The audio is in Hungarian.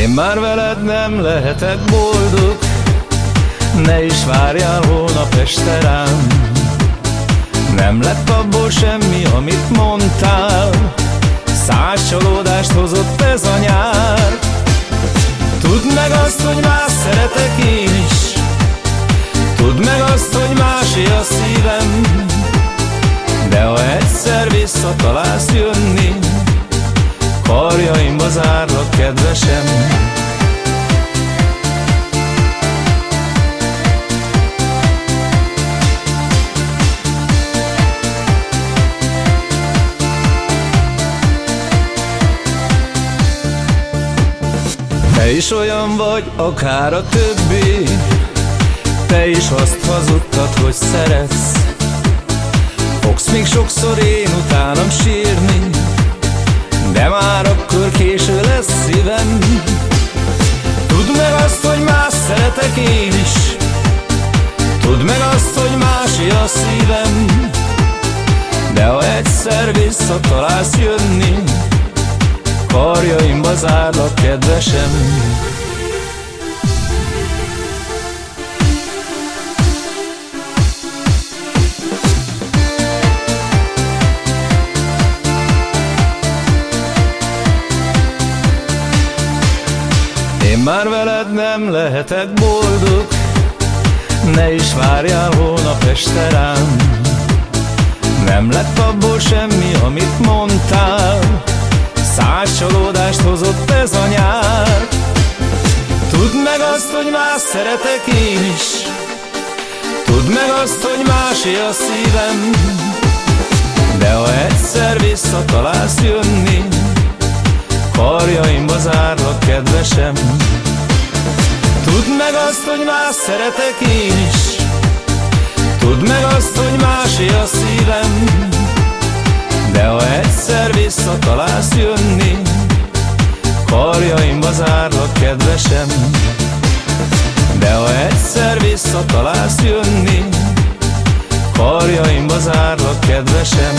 Én már veled nem lehetek boldog. Ne is várjál holnap este rám. Nem lett abból semmi, amit mondtál. Száz csalódást hozott ez a nyár. Tudd meg azt, hogy más szeretek én is. Tudd meg azt, hogy másé a szívem. De ha egyszer visszatalálsz jönni Karjaimba zárlak, kedvesem. Te is olyan vagy, akár a többi. Te is azt hazudtad, hogy szeretsz. Fogsz még sokszor én utánam sírni De már akkor késő lesz szívem. Tudd meg azt, hogy más szeretek én is. Tudd meg azt, hogy másé a szívem. De ha egyszer visszatalálsz jönni Karjaimba zárlak, kedvesem már veled nem lehetek boldog. Ne is várjál holnap este rám. Nem lett abból semmi, amit mondtál. Száz csalódást hozott ez a nyár. Tudd meg azt, hogy más szeretek én is. Tudd meg azt, hogy másé a szívem. De ha egyszer kedvesem Tudd meg azt, hogy más szeretek is. Tudd meg azt, hogy másé a szívem. De ha egyszer visszatalálsz jönni Karjaimba zárlak, kedvesem. De ha egyszer visszatalálsz jönni Karjaimba zárlak, kedvesem